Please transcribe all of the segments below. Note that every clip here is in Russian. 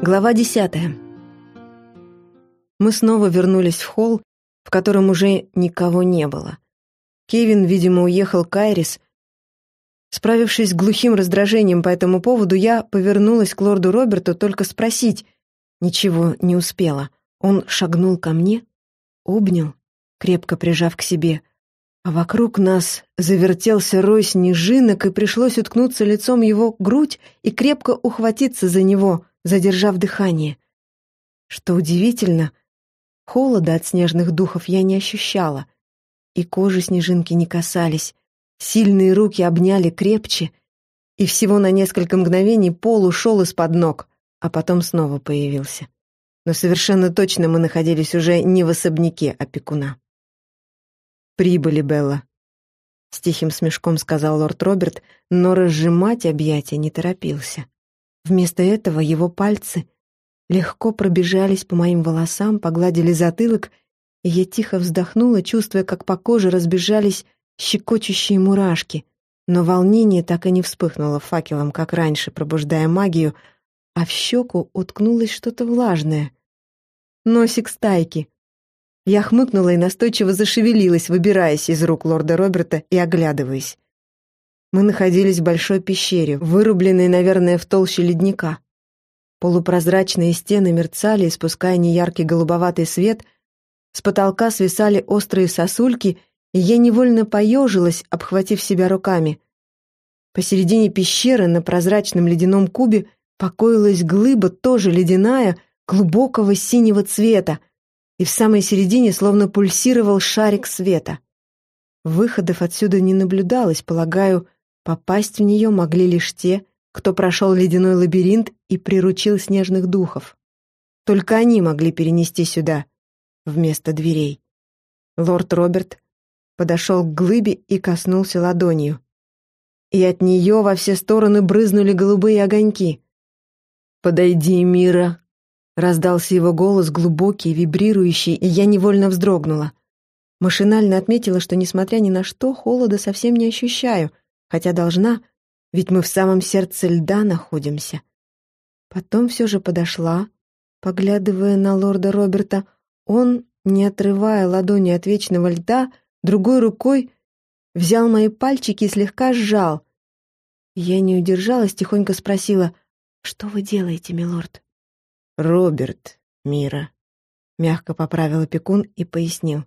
Глава десятая. Мы снова вернулись в холл, в котором уже никого не было. Кевин, видимо, уехал к Айрис. Справившись с глухим раздражением по этому поводу, я повернулась к лорду Роберту только спросить. Ничего не успела. Он шагнул ко мне, обнял, крепко прижав к себе, а вокруг нас завертелся рой снежинок, и пришлось уткнуться лицом его грудь и крепко ухватиться за него, задержав дыхание. Что удивительно, холода от снежных духов я не ощущала, и кожи снежинки не касались, сильные руки обняли крепче, и всего на несколько мгновений пол ушел из-под ног, а потом снова появился. Но совершенно точно мы находились уже не в особняке опекуна. «Прибыли, Белла», — с тихим смешком сказал лорд Роберт, но разжимать объятия не торопился. Вместо этого его пальцы легко пробежались по моим волосам, погладили затылок, и я тихо вздохнула, чувствуя, как по коже разбежались щекочущие мурашки, но волнение так и не вспыхнуло факелом, как раньше, пробуждая магию, а в щеку уткнулось что-то влажное. Носик стайки, я хмыкнула и настойчиво зашевелилась, выбираясь из рук лорда Роберта и оглядываясь. Мы находились в большой пещере, вырубленной, наверное, в толще ледника. Полупрозрачные стены мерцали, испуская неяркий голубоватый свет, с потолка свисали острые сосульки, и я невольно поежилась, обхватив себя руками. Посередине пещеры на прозрачном ледяном кубе покоилась глыба, тоже ледяная, глубокого синего цвета, и в самой середине словно пульсировал шарик света. Выходов отсюда не наблюдалось, полагаю, попасть в нее могли лишь те, кто прошел ледяной лабиринт и приручил снежных духов. Только они могли перенести сюда, вместо дверей. Лорд Роберт подошел к глыбе и коснулся ладонью. И от нее во все стороны брызнули голубые огоньки. «Подойди, Мира», Раздался его голос, глубокий, вибрирующий, и я невольно вздрогнула. Машинально отметила, что, несмотря ни на что, холода совсем не ощущаю, хотя должна, ведь мы в самом сердце льда находимся. Потом все же подошла, поглядывая на лорда Роберта. Он, не отрывая ладони от вечного льда, другой рукой взял мои пальчики и слегка сжал. Я не удержалась, тихонько спросила, «Что вы делаете, милорд?» «Роберт, Мира», — мягко поправил опекун и пояснил.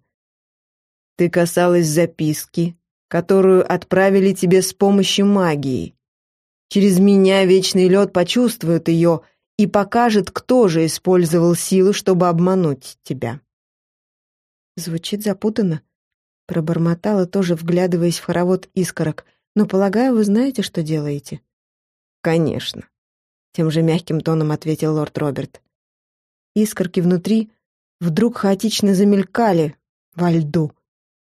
«Ты касалась записки, которую отправили тебе с помощью магии. Через меня Вечный Лед почувствует ее и покажет, кто же использовал силу, чтобы обмануть тебя». Звучит запутанно. Пробормотала, тоже вглядываясь в хоровод искорок. «Но, полагаю, вы знаете, что делаете?» «Конечно. Тем же мягким тоном ответил лорд Роберт. Искорки внутри вдруг хаотично замелькали во льду,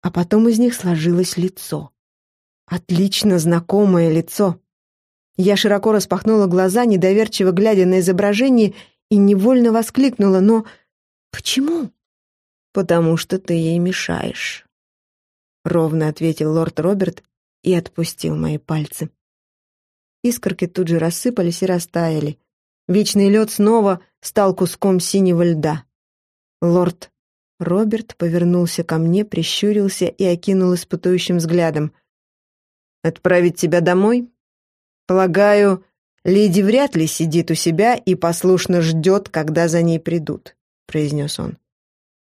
а потом из них сложилось лицо. Отлично знакомое лицо. Я широко распахнула глаза, недоверчиво глядя на изображение, и невольно воскликнула, но «Почему?» «Потому что ты ей мешаешь», — ровно ответил лорд Роберт и отпустил мои пальцы. Искорки тут же рассыпались и растаяли. Вечный лед снова стал куском синего льда. Лорд Роберт повернулся ко мне, прищурился и окинул испытующим взглядом. «Отправить тебя домой? Полагаю, леди вряд ли сидит у себя и послушно ждет, когда за ней придут», — произнес он.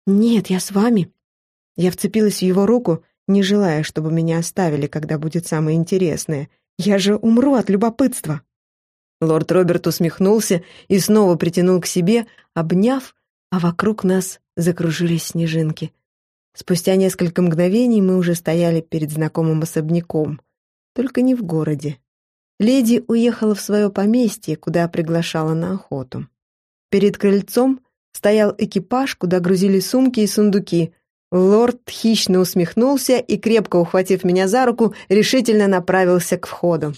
«Нет, я с вами». Я вцепилась в его руку, не желая, чтобы меня оставили, когда будет самое интересное — я же умру от любопытства. Лорд Роберт усмехнулся и снова притянул к себе, обняв, а вокруг нас закружились снежинки. Спустя несколько мгновений мы уже стояли перед знакомым особняком, только не в городе. Леди уехала в свое поместье, куда приглашала на охоту. Перед крыльцом стоял экипаж, куда грузили сумки и сундуки, Лорд хищно усмехнулся и, крепко ухватив меня за руку, решительно направился к входу.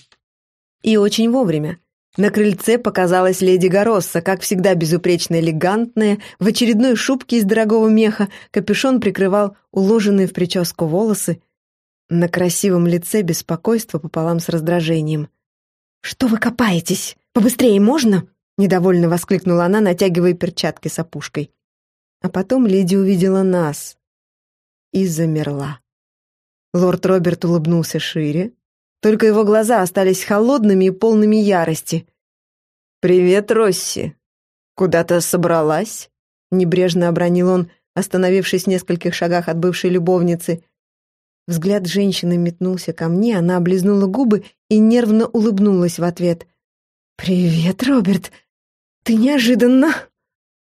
И очень вовремя. На крыльце показалась леди Горосса, как всегда безупречно элегантная, в очередной шубке из дорогого меха, капюшон прикрывал уложенные в прическу волосы. На красивом лице беспокойство пополам с раздражением. «Что вы копаетесь? Побыстрее можно?» — недовольно воскликнула она, натягивая перчатки с опушкой. А потом леди увидела нас и замерла. Лорд Роберт улыбнулся шире, только его глаза остались холодными и полными ярости. «Привет, Росси! Куда-то собралась?» Небрежно обронил он, остановившись в нескольких шагах от бывшей любовницы. Взгляд женщины метнулся ко мне, она облизнула губы и нервно улыбнулась в ответ. «Привет, Роберт! Ты неожиданно!»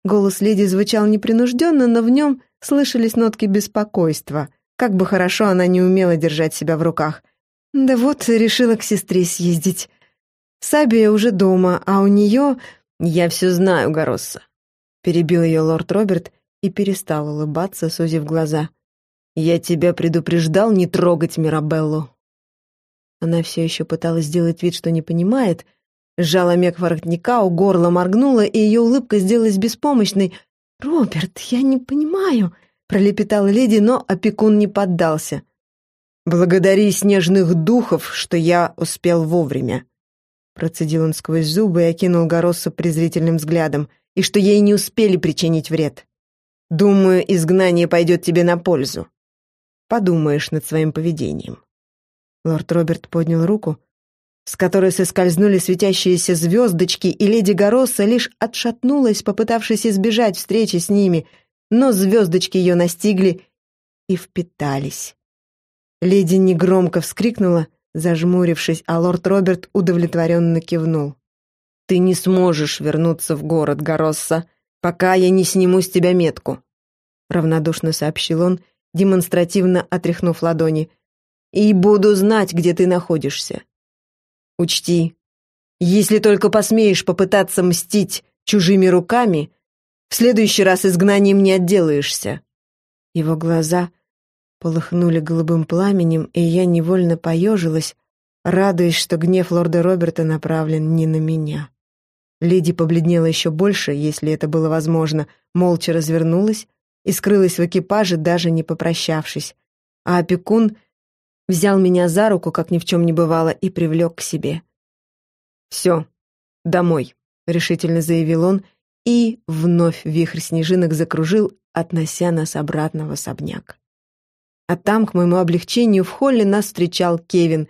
Голос леди звучал непринужденно, но в нем слышались нотки беспокойства. Как бы хорошо она не умела держать себя в руках. Да вот, решила к сестре съездить. Сабия уже дома, а у нее... «Я все знаю, Горосса», — перебил ее лорд Роберт и перестал улыбаться, сузив глаза. «Я тебя предупреждал не трогать Мирабеллу». Она все еще пыталась сделать вид, что не понимает, сжала мех воротника, у горла моргнула, и ее улыбка сделалась беспомощной. «Роберт, я не понимаю», — пролепетала леди, но опекун не поддался. «Благодари снежных духов, что я успел вовремя», Процедил он сквозь зубы и окинул Гороссу презрительным взглядом. «И что ей не успели причинить вред. Думаю, изгнание пойдет тебе на пользу. Подумаешь над своим поведением». Лорд Роберт поднял руку, с которой соскользнули светящиеся звездочки, и леди Горосса лишь отшатнулась, попытавшись избежать встречи с ними, но звездочки ее настигли и впитались. Леди негромко вскрикнула, зажмурившись, а лорд Роберт удовлетворенно кивнул. «Ты не сможешь вернуться в город, Горосса, пока я не сниму с тебя метку», равнодушно сообщил он, демонстративно отряхнув ладони. «И буду знать, где ты находишься. Учти, если только посмеешь попытаться мстить чужими руками, в следующий раз изгнанием не отделаешься». Его глаза полыхнули голубым пламенем, и я невольно поежилась, радуясь, что гнев лорда Роберта направлен не на меня. Леди побледнела еще больше, если это было возможно, молча развернулась и скрылась в экипаже, даже не попрощавшись. А опекун взял меня за руку, как ни в чем не бывало, и привлек к себе. «Все, домой», — решительно заявил он, и вновь вихрь снежинок закружил, относя нас обратно в особняк. А там, к моему облегчению, в холле нас встречал Кевин,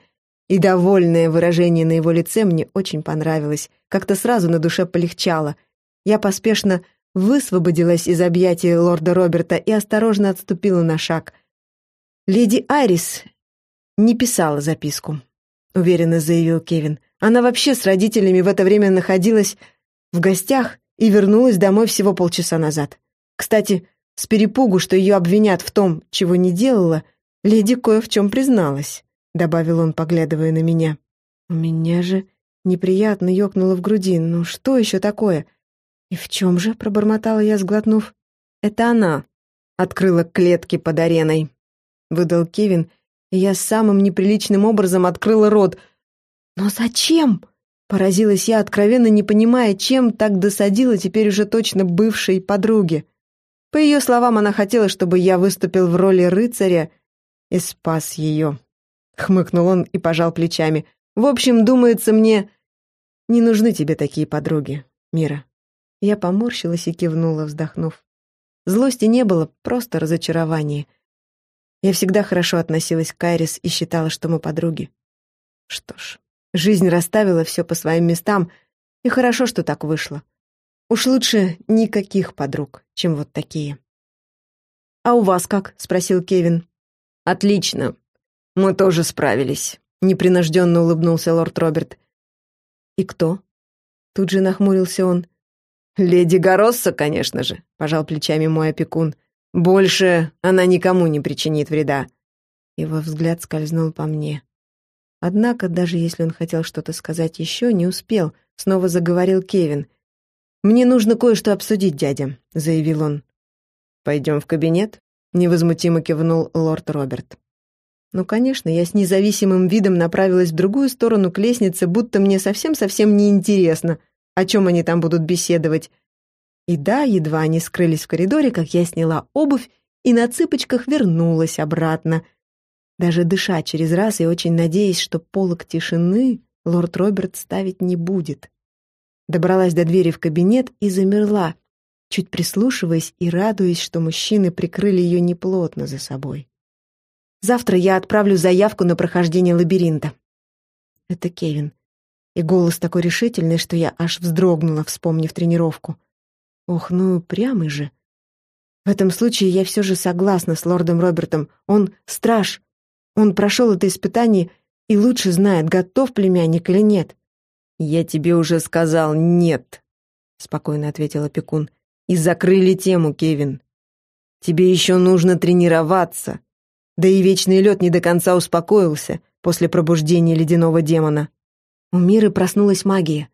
и довольное выражение на его лице мне очень понравилось. Как-то сразу на душе полегчало. Я поспешно высвободилась из объятий лорда Роберта и осторожно отступила на шаг. «Леди Айрис не писала записку», — уверенно заявил Кевин. «Она вообще с родителями в это время находилась в гостях и вернулась домой всего полчаса назад. Кстати, с перепугу, что ее обвинят в том, чего не делала, леди кое в чем призналась, добавил он, поглядывая на меня. У меня же неприятно ёкнуло в груди. Ну что еще такое? И в чем же? пробормотала я, сглотнув. Это она открыла клетки под ареной, выдал Кевин, и я самым неприличным образом открыла рот. Но зачем? Поразилась я, откровенно не понимая, чем так досадила теперь уже точно бывшей подруге. По ее словам, она хотела, чтобы я выступил в роли рыцаря и спас ее. Хмыкнул он и пожал плечами. В общем, думается мне, не нужны тебе такие подруги, Мира. Я поморщилась и кивнула, вздохнув. Злости не было, просто разочарование. Я всегда хорошо относилась к Кайрис и считала, что мы подруги. Что ж, жизнь расставила все по своим местам, и хорошо, что так вышло. Уж лучше никаких подруг, чем вот такие. «А у вас как?» — спросил Кевин. «Отлично. Мы тоже справились», — непринужденно улыбнулся лорд Роберт. «И кто?» Тут же нахмурился он. «Леди Горосса, конечно же», — пожал плечами мой опекун. «Больше она никому не причинит вреда». Его взгляд скользнул по мне. Однако, даже если он хотел что-то сказать еще, не успел. Снова заговорил Кевин. «Мне нужно кое-что обсудить, дядя», — заявил он. «Пойдем в кабинет?» — невозмутимо кивнул лорд Роберт. Ну, конечно, я с независимым видом направилась в другую сторону к лестнице, будто мне совсем-совсем неинтересно, о чем они там будут беседовать. И да, едва они скрылись в коридоре, как я сняла обувь и на цыпочках вернулась обратно. Даже дыша через раз и очень надеясь, что полок тишины лорд Роберт ставить не будет. Добралась до двери в кабинет и замерла, чуть прислушиваясь и радуясь, что мужчины прикрыли ее неплотно за собой. «Завтра я отправлю заявку на прохождение лабиринта». Это Кевин. И голос такой решительный, что я аж вздрогнула, вспомнив тренировку. Ох, ну прямый же. В этом случае я все же согласна с лордом Робертом. Он страж. Он прошел это испытание и лучше знает, готов племянник или нет. «Я тебе уже сказал «нет», — спокойно ответил опекун. «И закрыли тему, Кевин. Тебе еще нужно тренироваться. Да и вечный лед не до конца успокоился после пробуждения ледяного демона. У Миры проснулась магия,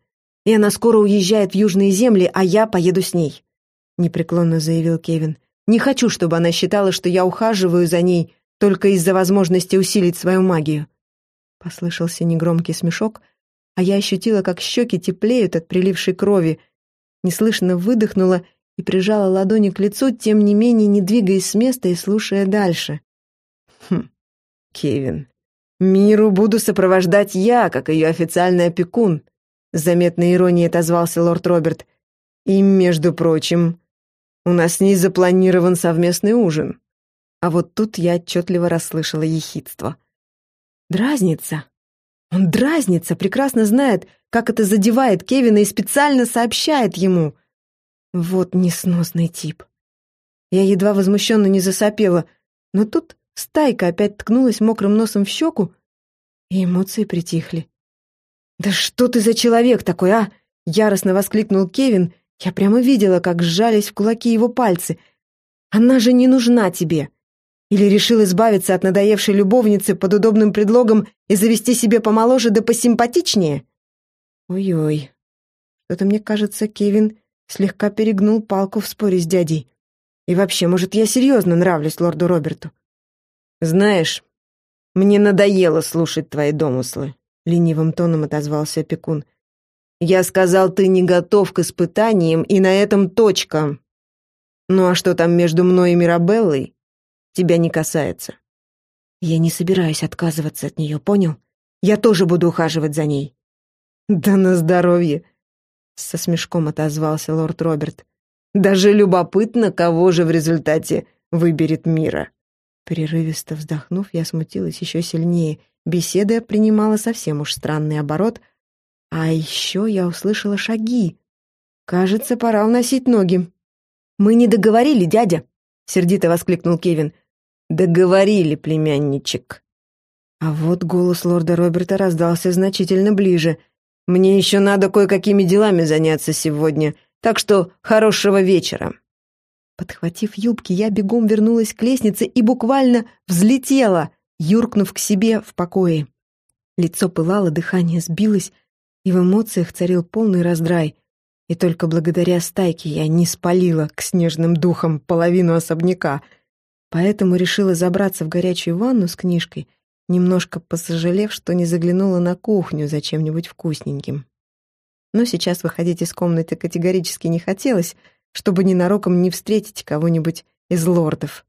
и она скоро уезжает в Южные земли, а я поеду с ней», — непреклонно заявил Кевин. «Не хочу, чтобы она считала, что я ухаживаю за ней только из-за возможности усилить свою магию». Послышался негромкий смешок, а я ощутила, как щеки теплеют от прилившей крови, неслышно выдохнула и прижала ладони к лицу, тем не менее не двигаясь с места и слушая дальше. «Хм, Кевин, миру буду сопровождать я, как ее официальный опекун», с заметной иронией отозвался лорд Роберт. «И, между прочим, у нас с ней запланирован совместный ужин». А вот тут я отчетливо расслышала ехидство. «Дразнится?» Он дразнится, прекрасно знает, как это задевает Кевина и специально сообщает ему. Вот несносный тип. Я едва возмущенно не засопела, но тут стайка опять ткнулась мокрым носом в щеку, и эмоции притихли. «Да что ты за человек такой, а?» — яростно воскликнул Кевин. Я прямо видела, как сжались в кулаки его пальцы. «Она же не нужна тебе. Или решил избавиться от надоевшей любовницы под удобным предлогом и завести себе помоложе да посимпатичнее? Ой-ой. Что-то мне кажется, Кевин слегка перегнул палку в споре с дядей. И вообще, может, я серьезно нравлюсь лорду Роберту? Знаешь, мне надоело слушать твои домыслы, ленивым тоном отозвался опекун. Я сказал, ты не готов к испытаниям, и на этом точка. Ну а что там между мной и Мирабеллой? Тебя не касается. Я не собираюсь отказываться от нее, понял? Я тоже буду ухаживать за ней. Да на здоровье, со смешком отозвался лорд Роберт. Даже любопытно, кого же в результате выберет Мира. Прерывисто вздохнув, я смутилась еще сильнее. Беседа принимала совсем уж странный оборот. А еще я услышала шаги. Кажется, пора уносить ноги. «Мы не договорили, дядя!» — сердито воскликнул Кевин. «Договорили, племянничек». А вот голос лорда Роберта раздался значительно ближе. «Мне еще надо кое-какими делами заняться сегодня, так что хорошего вечера». Подхватив юбки, я бегом вернулась к лестнице и буквально взлетела, юркнув к себе в покое. Лицо пылало, дыхание сбилось, и в эмоциях царил полный раздрай. И только благодаря стайке я не спалила к снежным духам половину особняка — Поэтому решила забраться в горячую ванну с книжкой, немножко посожалев, что не заглянула на кухню за чем-нибудь вкусненьким. Но сейчас выходить из комнаты категорически не хотелось, чтобы ненароком не встретить кого-нибудь из лордов.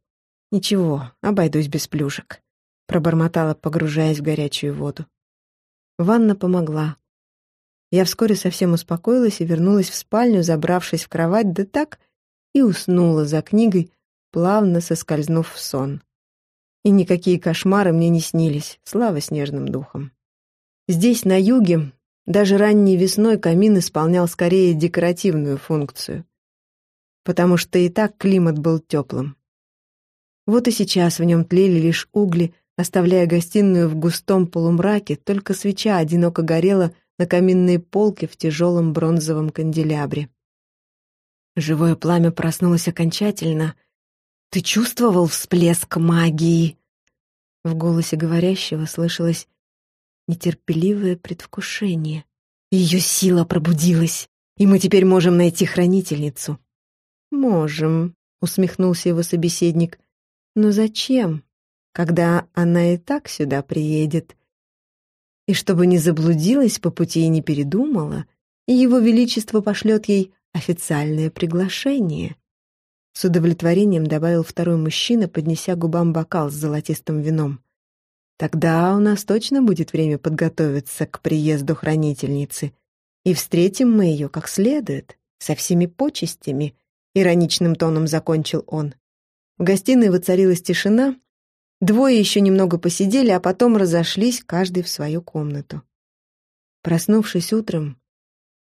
«Ничего, обойдусь без плюшек», — пробормотала, погружаясь в горячую воду. Ванна помогла. Я вскоре совсем успокоилась и вернулась в спальню, забравшись в кровать, да так и уснула за книгой, плавно соскользнув в сон. И никакие кошмары мне не снились, слава снежным духом. Здесь, на юге, даже ранней весной камин исполнял скорее декоративную функцию, потому что и так климат был теплым. Вот и сейчас в нем тлели лишь угли, оставляя гостиную в густом полумраке, только свеча одиноко горела на каминной полке в тяжелом бронзовом канделябре. Живое пламя проснулось окончательно — ты чувствовал всплеск магии?» В голосе говорящего слышалось нетерпеливое предвкушение. Ее сила пробудилась, и мы теперь можем найти хранительницу. «Можем», — усмехнулся его собеседник. «Но зачем, когда она и так сюда приедет?» И чтобы не заблудилась по пути и не передумала, его величество пошлет ей официальное приглашение. С удовлетворением добавил второй мужчина, поднеся губам бокал с золотистым вином. «Тогда у нас точно будет время подготовиться к приезду хранительницы. И встретим мы ее как следует, со всеми почестями, ироничным тоном закончил он. В гостиной воцарилась тишина, двое еще немного посидели, а потом разошлись, каждый в свою комнату. Проснувшись утром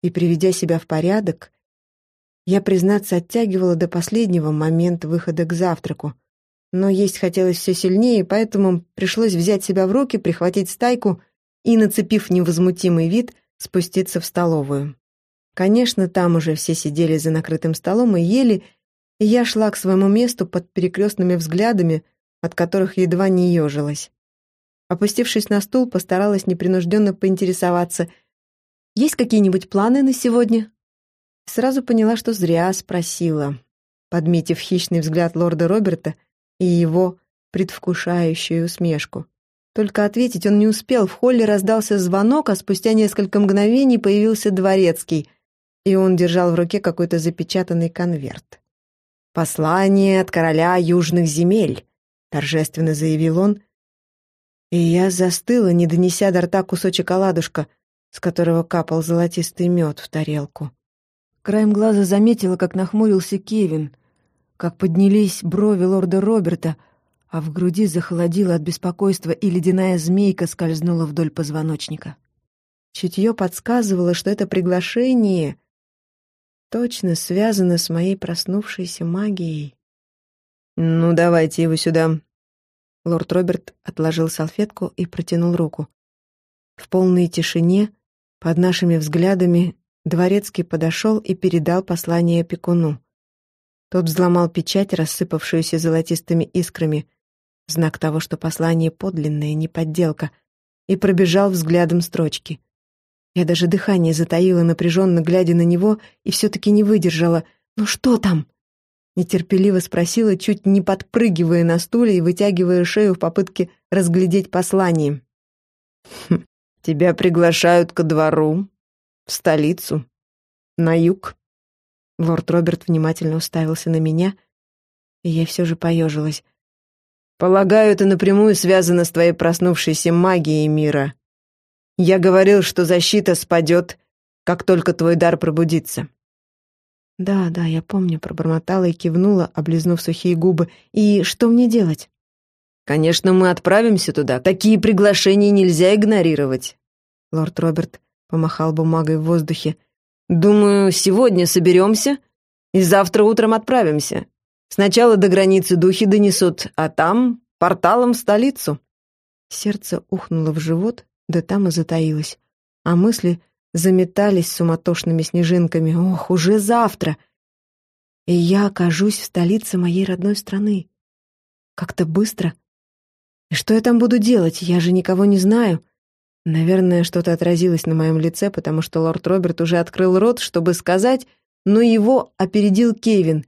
и приведя себя в порядок, я, признаться, оттягивала до последнего момента выхода к завтраку, но есть хотелось все сильнее, поэтому пришлось взять себя в руки, прихватить стайку и, нацепив невозмутимый вид, спуститься в столовую. Конечно, там уже все сидели за накрытым столом и ели, и я шла к своему месту под перекрестными взглядами, от которых едва не ежилась. Опустившись на стул, постаралась непринужденно поинтересоваться, «Есть какие-нибудь планы на сегодня?» Сразу поняла, что зря спросила, подметив хищный взгляд лорда Роберта и его предвкушающую усмешку. Только ответить он не успел, в холле раздался звонок, а спустя несколько мгновений появился дворецкий, и он держал в руке какой-то запечатанный конверт. «Послание от короля южных земель», — торжественно заявил он, и я застыла, не донеся до рта кусочек оладушка, с которого капал золотистый мед в тарелку. Краем глаза заметила, как нахмурился Кевин, как поднялись брови лорда Роберта, а в груди захолодило от беспокойства, и ледяная змейка скользнула вдоль позвоночника. Чутье подсказывало, что это приглашение точно связано с моей проснувшейся магией. «Ну, давайте его сюда». Лорд Роберт отложил салфетку и протянул руку. В полной тишине, под нашими взглядами, Дворецкий подошел и передал послание опекуну. Тот взломал печать, рассыпавшуюся золотистыми искрами, знак того, что послание подлинное, не подделка, и пробежал взглядом строчки. Я даже дыхание затаила, напряженно глядя на него, и все-таки не выдержала. «Ну что там?» Нетерпеливо спросила, чуть не подпрыгивая на стуле и вытягивая шею в попытке разглядеть послание. «Хм, «Тебя приглашают ко двору», в столицу. На юг. Лорд Роберт внимательно уставился на меня, и я все же поежилась. «Полагаю, это напрямую связано с твоей проснувшейся магией мира. Я говорил, что защита спадет, как только твой дар пробудится». «Да, да, я помню», — пробормотала и кивнула, облизнув сухие губы. «И что мне делать?» «Конечно, мы отправимся туда. Такие приглашения нельзя игнорировать». Лорд Роберт помахал бумагой в воздухе. «Думаю, сегодня соберемся и завтра утром отправимся. Сначала до границы духи донесут, а там порталом в столицу». Сердце ухнуло в живот, да там и затаилось, а мысли заметались суматошными снежинками. «Ох, уже завтра!» И я окажусь в столице моей родной страны. Как-то быстро. И что я там буду делать? Я же никого не знаю. Наверное, что-то отразилось на моем лице, потому что лорд Роберт уже открыл рот, чтобы сказать, но его опередил Кевин.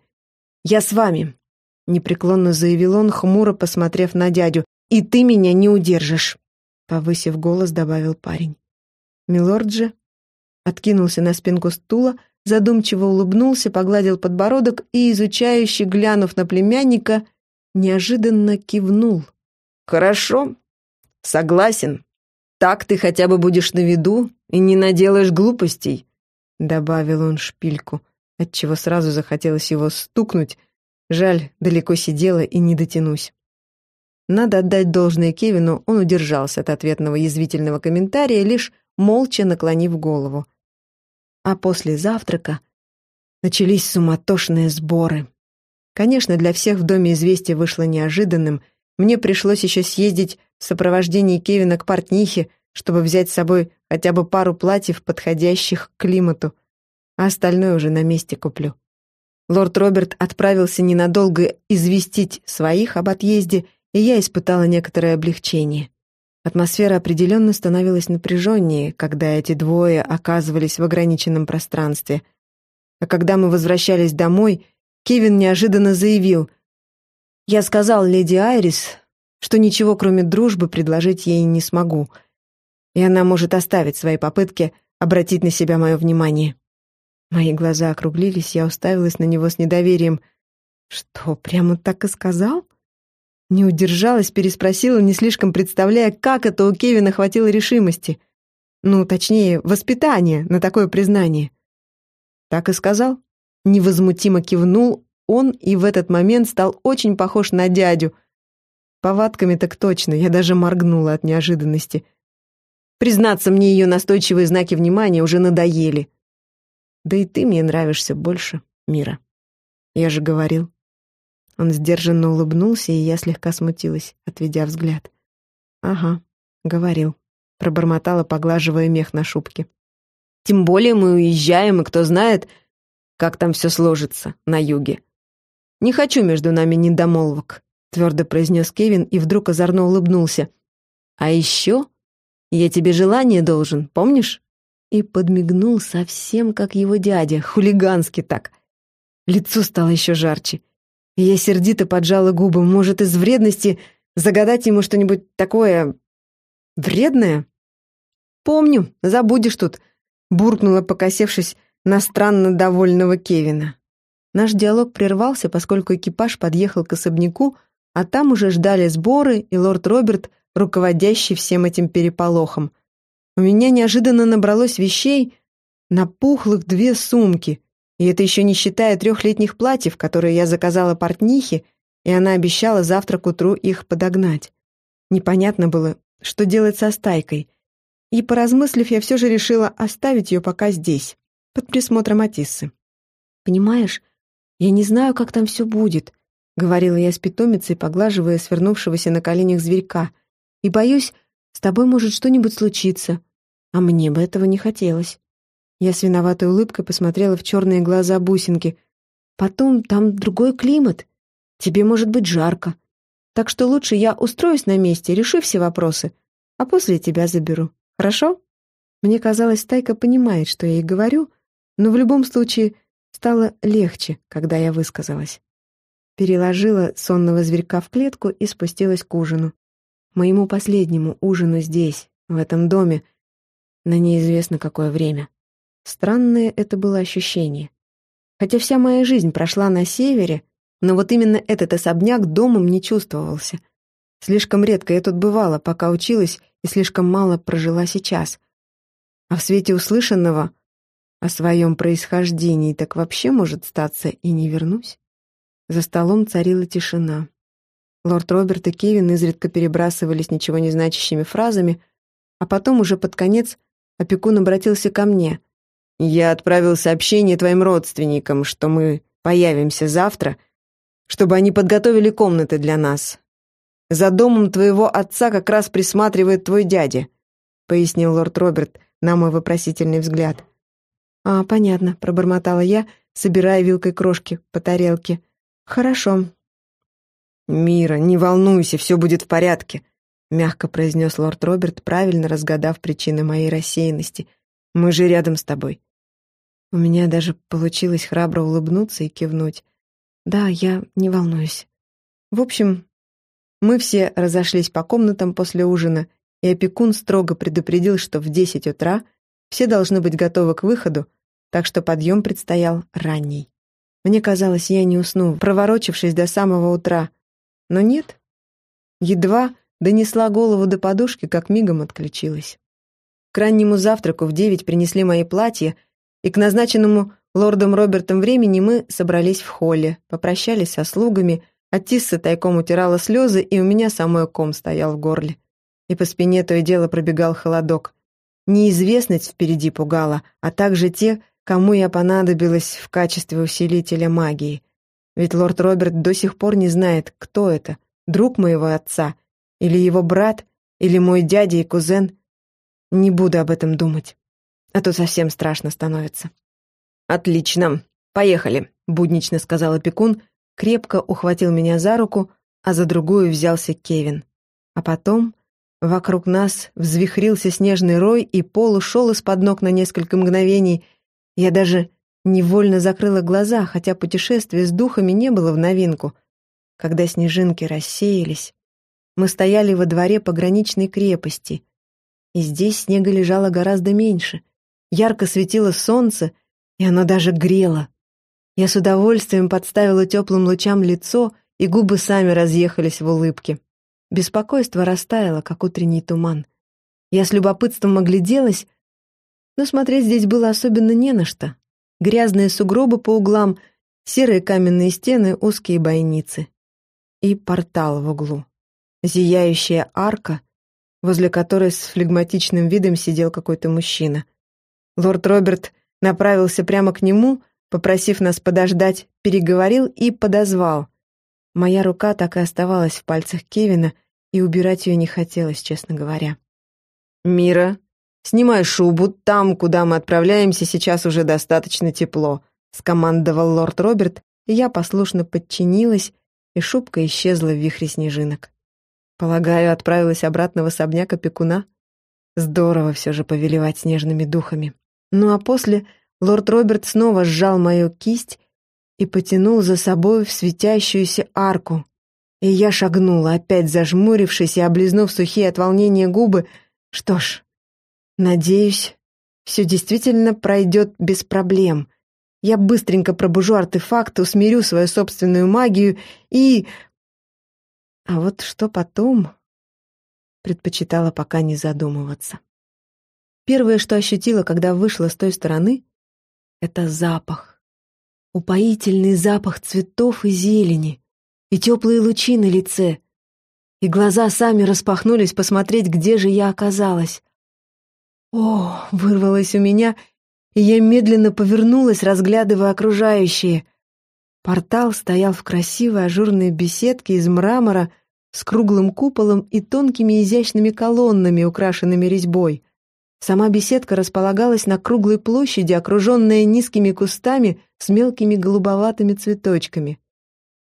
«Я с вами», — непреклонно заявил он, хмуро посмотрев на дядю. «И ты меня не удержишь», — повысив голос, добавил парень. Милорд же откинулся на спинку стула, задумчиво улыбнулся, погладил подбородок и, изучающе глянув на племянника, неожиданно кивнул. «Хорошо, согласен», так ты хотя бы будешь на виду и не наделаешь глупостей», — добавил он шпильку, отчего сразу захотелось его стукнуть. Жаль, далеко сидела и не дотянусь. Надо отдать должное Кевину, он удержался от ответного язвительного комментария, лишь молча наклонив голову. А после завтрака начались суматошные сборы. Конечно, для всех в доме известие вышло неожиданным. Мне пришлось еще съездить в сопровождении Кевина к портнихе, чтобы взять с собой хотя бы пару платьев, подходящих к климату, а остальное уже на месте куплю. Лорд Роберт отправился ненадолго известить своих об отъезде, и я испытала некоторое облегчение. Атмосфера определенно становилась напряженнее, когда эти двое оказывались в ограниченном пространстве. А когда мы возвращались домой, Кевин неожиданно заявил, «Я сказал леди Айрис, что ничего, кроме дружбы, предложить ей не смогу, и она может оставить свои попытки обратить на себя мое внимание. Мои глаза округлились, я уставилась на него с недоверием. «Что, прямо так и сказал?» Не удержалась, переспросила, не слишком представляя, как это у Кевина хватило решимости. ну, точнее, воспитание на такое признание. Так и сказал. Невозмутимо кивнул он и в этот момент стал очень похож на дядю. Повадками так точно, я даже моргнула от неожиданности. Признаться, мне ее настойчивые знаки внимания уже надоели. Да и ты мне нравишься больше, Мира. Я же говорил. Он сдержанно улыбнулся, и я слегка смутилась, отведя взгляд. «Ага, говорил», — пробормотала, поглаживая мех на шубке. «Тем более мы уезжаем, и кто знает, как там все сложится на юге. Не хочу между нами недомолвок», — твердо произнес Кевин и вдруг озорно улыбнулся. «А еще я тебе желание должен, помнишь?» И подмигнул совсем как его дядя, хулигански так. Лицо стало еще жарче. И я сердито поджала губы. Может, из вредности загадать ему что-нибудь такое... вредное? «Помню, забудешь тут», — буркнула, покосившись на странно довольного Кевина. Наш диалог прервался, поскольку экипаж подъехал к особняку, а там уже ждали сборы и лорд Роберт, руководящий всем этим переполохом. У меня неожиданно набралось вещей на пухлых две сумки, и это еще не считая трехлетних платьев, которые я заказала портнихе, и она обещала завтра к утру их подогнать. Непонятно было, что делать со стайкой. И, поразмыслив, я все же решила оставить ее пока здесь, под присмотром Атиссы. «Понимаешь, я не знаю, как там все будет», — говорила я с питомицей, поглаживая свернувшегося на коленях зверька. «И боюсь, с тобой может что-нибудь случиться, а мне бы этого не хотелось». Я с виноватой улыбкой посмотрела в черные глаза бусинки. «Потом там другой климат. Тебе может быть жарко. Так что лучше я устроюсь на месте, решу все вопросы, а после тебя заберу. Хорошо?» Мне казалось, Тайка понимает, что я ей говорю, но в любом случае стало легче, когда я высказалась. Переложила сонного зверька в клетку и спустилась к ужину. Моему последнему ужину здесь, в этом доме, на неизвестно какое время. Странное это было ощущение. Хотя вся моя жизнь прошла на севере, но вот именно этот особняк домом не чувствовался. Слишком редко я тут бывала, пока училась, и слишком мало прожила сейчас. А в свете услышанного о своем происхождении так вообще может статься и не вернусь. За столом царила тишина. Лорд Роберт и Кевин изредка перебрасывались ничего не значащими фразами, а потом уже под конец опекун обратился ко мне — я отправил сообщение твоим родственникам, что мы появимся завтра, чтобы они подготовили комнаты для нас. За домом твоего отца как раз присматривает твой дядя», — пояснил лорд Роберт на мой вопросительный взгляд. «А, понятно», — пробормотала я, собирая вилкой крошки по тарелке. «Хорошо». «Мира, не волнуйся, все будет в порядке», — мягко произнес лорд Роберт, правильно разгадав причины моей рассеянности. «Мы же рядом с тобой. У меня даже получилось храбро улыбнуться и кивнуть. Да, я не волнуюсь. В общем, мы все разошлись по комнатам после ужина, и опекун строго предупредил, что в десять утра все должны быть готовы к выходу, так что подъем предстоял ранний. Мне казалось, я не усну, проворочившись до самого утра. Но нет. Едва донесла голову до подушки, как мигом отключилась. К раннему завтраку в девять принесли мои платья, и к назначенному лордом Робертом времени мы собрались в холле, попрощались со слугами, а тайком утирала слезы, и у меня самой ком стоял в горле. И по спине то и дело пробегал холодок. Неизвестность впереди пугала, а также те, кому я понадобилась в качестве усилителя магии. Ведь лорд Роберт до сих пор не знает, кто это, друг моего отца, или его брат, или мой дядя и кузен. Не буду об этом думать а то совсем страшно становится. «Отлично, поехали», — буднично сказал опекун, крепко ухватил меня за руку, а за другую взялся Кевин. А потом вокруг нас взвихрился снежный рой, и пол ушел из-под ног на несколько мгновений. Я даже невольно закрыла глаза, хотя путешествие с духами не было в новинку. Когда снежинки рассеялись, мы стояли во дворе пограничной крепости, и здесь снега лежало гораздо меньше — Ярко светило солнце, и оно даже грело. Я с удовольствием подставила теплым лучам лицо, и губы сами разъехались в улыбке. Беспокойство растаяло, как утренний туман. Я с любопытством огляделась, Но смотреть здесь было особенно не на что. Грязные сугробы по углам, серые каменные стены, узкие бойницы. И портал в углу. Зияющая арка, возле которой с флегматичным видом сидел какой-то мужчина. Лорд Роберт направился прямо к нему, попросив нас подождать, переговорил и подозвал. Моя рука так и оставалась в пальцах Кевина, и убирать ее не хотелось, честно говоря. «Мира, снимай шубу, там, куда мы отправляемся, сейчас уже достаточно тепло», скомандовал лорд Роберт, и я послушно подчинилась, и шубка исчезла в вихре снежинок. Полагаю, отправилась обратно в особняк опекуна? Здорово все же повелевать снежными духами. Ну а после лорд Роберт снова сжал мою кисть и потянул за собой в светящуюся арку. И я шагнула, опять зажмурившись и облизнув сухие от волнения губы. Что ж, надеюсь, все действительно пройдет без проблем. Я быстренько пробужу артефакт, усмирю свою собственную магию и... А вот что потом, предпочитала пока не задумываться. Первое, что ощутила, когда вышла с той стороны, это запах. Упоительный запах цветов и зелени, и теплые лучи на лице, и глаза сами распахнулись посмотреть, где же я оказалась. О, вырвалось у меня, и я медленно повернулась, разглядывая окружающие. Портал стоял в красивой ажурной беседке из мрамора с круглым куполом и тонкими изящными колоннами, украшенными резьбой. Сама беседка располагалась на круглой площади, окруженная низкими кустами с мелкими голубоватыми цветочками.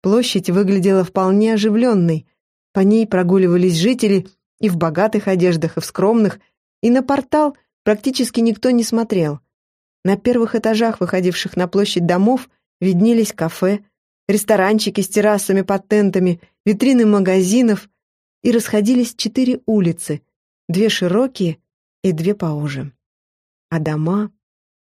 Площадь выглядела вполне оживленной. По ней прогуливались жители и в богатых одеждах, и в скромных, и на портал практически никто не смотрел. На первых этажах, выходивших на площадь домов, виднелись кафе, ресторанчики с террасами под тентами, витрины магазинов, и расходились четыре улицы, две широкие и две поуже. А дома,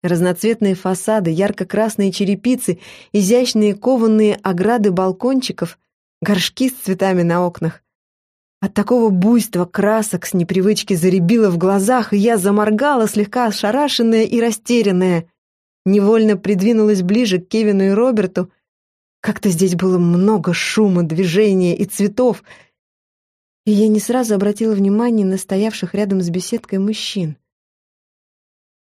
разноцветные фасады, ярко-красные черепицы, изящные кованые ограды балкончиков, горшки с цветами на окнах. От такого буйства красок с непривычки заребило в глазах, и я заморгала, слегка ошарашенная и растерянная. Невольно придвинулась ближе к Кевину и Роберту. Как-то здесь было много шума, движения и цветов — и я не сразу обратила внимание на стоявших рядом с беседкой мужчин.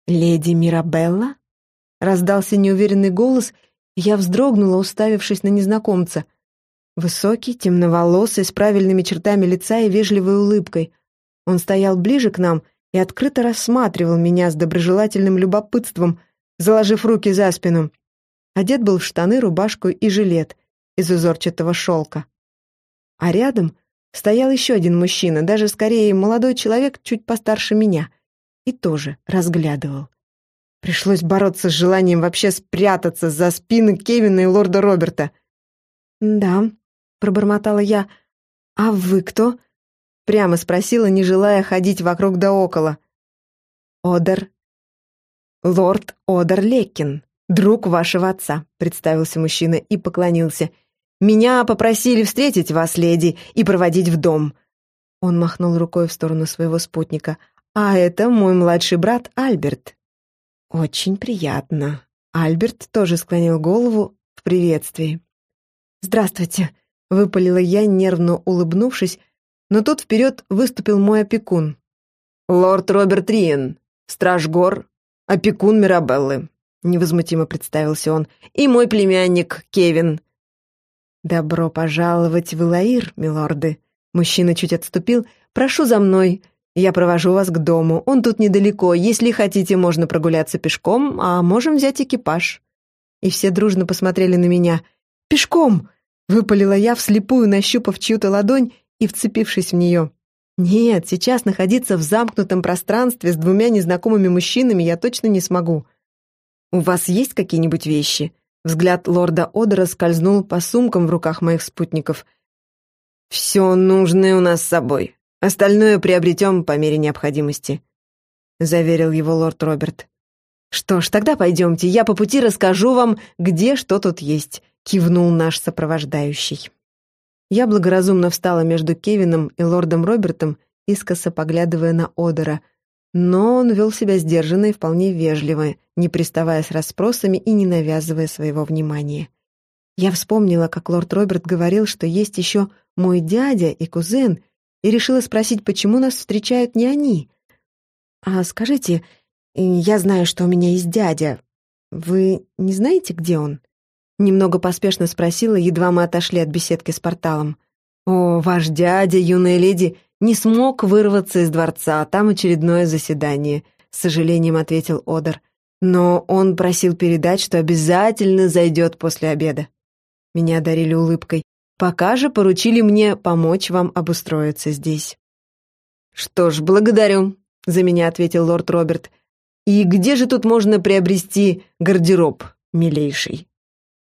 «Леди Мирабелла?» — раздался неуверенный голос, и я вздрогнула, уставившись на незнакомца. Высокий, темноволосый, с правильными чертами лица и вежливой улыбкой. Он стоял ближе к нам и открыто рассматривал меня с доброжелательным любопытством, заложив руки за спину. Одет был в штаны, рубашку и жилет из узорчатого шелка. А рядом — Стоял еще один мужчина, даже скорее молодой человек, чуть постарше меня, и тоже разглядывал. Пришлось бороться с желанием вообще спрятаться за спины Кевина и лорда Роберта. «Да», — пробормотала я, — «а вы кто?» Прямо спросила, не желая ходить вокруг да около. «Одер. Лорд Одер Леккин, друг вашего отца», — представился мужчина и поклонился — меня попросили встретить вас, леди, и проводить в дом». Он махнул рукой в сторону своего спутника. «А это мой младший брат Альберт». «Очень приятно». Альберт тоже склонил голову в приветствии. «Здравствуйте», — выпалила я, нервно улыбнувшись, но тут вперед выступил мой опекун. «Лорд Роберт Риен, страж гор, опекун Мирабеллы», — невозмутимо представился он, «и мой племянник Кевин, «Добро пожаловать в Илаир, милорды!» Мужчина чуть отступил. «Прошу за мной. Я провожу вас к дому. Он тут недалеко. Если хотите, можно прогуляться пешком, а можем взять экипаж». И все дружно посмотрели на меня. «Пешком!» — выпалила я, вслепую нащупав чью-то ладонь и вцепившись в нее. «Нет, сейчас находиться в замкнутом пространстве с двумя незнакомыми мужчинами я точно не смогу. У вас есть какие-нибудь вещи?» Взгляд лорда Одера скользнул по сумкам в руках моих спутников. «Все нужное у нас с собой. Остальное приобретем по мере необходимости», — заверил его лорд Роберт. «Что ж, тогда пойдемте, я по пути расскажу вам, где что тут есть», — кивнул наш сопровождающий. Я благоразумно встала между Кевином и лордом Робертом, искоса поглядывая на Одера. но он вел себя сдержанно и вполне вежливо, не приставая с расспросами и не навязывая своего внимания. Я вспомнила, как лорд Роберт говорил, что есть еще мой дядя и кузен, и решила спросить, почему нас встречают не они. «А скажите, я знаю, что у меня есть дядя. Вы не знаете, где он?» Немного поспешно спросила, едва мы отошли от беседки с порталом. «О, ваш дядя, юная леди, не смог вырваться из дворца, а там очередное заседание», — с сожалением ответил Одер. «Но он просил передать, что обязательно зайдет после обеда». Меня одарили улыбкой. «Пока же поручили мне помочь вам обустроиться здесь». «Что ж, благодарю», — за меня ответил лорд Роберт. «И где же тут можно приобрести гардероб, милейший?»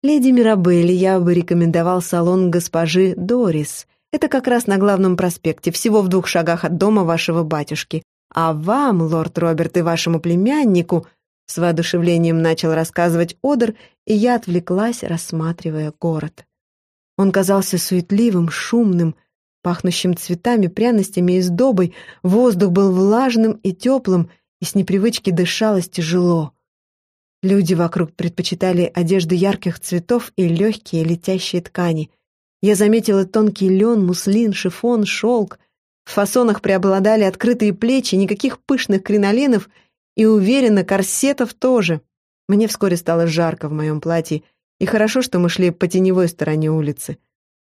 «Леди Мирабелли, я бы рекомендовал салон госпожи Дорис. Это как раз на главном проспекте, всего в двух шагах от дома вашего батюшки. А вам, лорд Роберт, и вашему племяннику...» С воодушевлением начал рассказывать Одер, и я отвлеклась, рассматривая город. Он казался суетливым, шумным, пахнущим цветами, пряностями и сдобой, воздух был влажным и теплым, и с непривычки дышалось тяжело. Люди вокруг предпочитали одежду ярких цветов и легкие летящие ткани. Я заметила тонкий лен, муслин, шифон, шелк. В фасонах преобладали открытые плечи, никаких пышных кринолинов и, уверенно, корсетов тоже. Мне вскоре стало жарко в моем платье, и хорошо, что мы шли по теневой стороне улицы.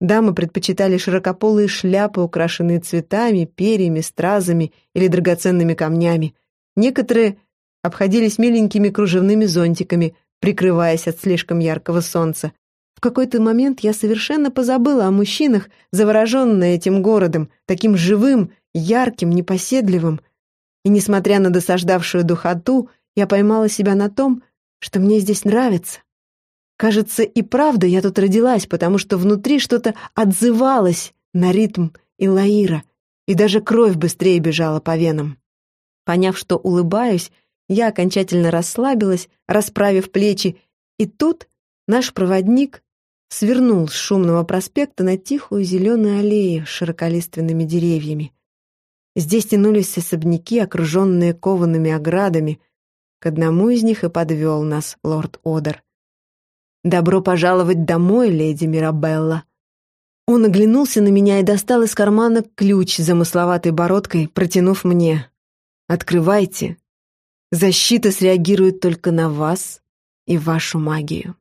Дамы предпочитали широкополые шляпы, украшенные цветами, перьями, стразами или драгоценными камнями. Некоторые обходились миленькими кружевными зонтиками, прикрываясь от слишком яркого солнца. В какой-то момент я совершенно позабыла о мужчинах, завороженная этим городом, таким живым, ярким, непоседливым. И, несмотря на досаждавшую духоту, я поймала себя на том, что мне здесь нравится. Кажется, и правда я тут родилась, потому что внутри что-то отзывалось на ритм Илаира, и даже кровь быстрее бежала по венам. Поняв, что улыбаюсь, я окончательно расслабилась, расправив плечи, и тут наш проводник свернул с шумного проспекта на тихую зеленую аллею с широколиственными деревьями. Здесь тянулись особняки, окруженные коваными оградами. К одному из них и подвел нас лорд Одер. «Добро пожаловать домой, леди Мирабелла!» Он оглянулся на меня и достал из кармана ключ с замысловатой бородкой, протянув мне. «Открывайте. Защита среагирует только на вас и вашу магию».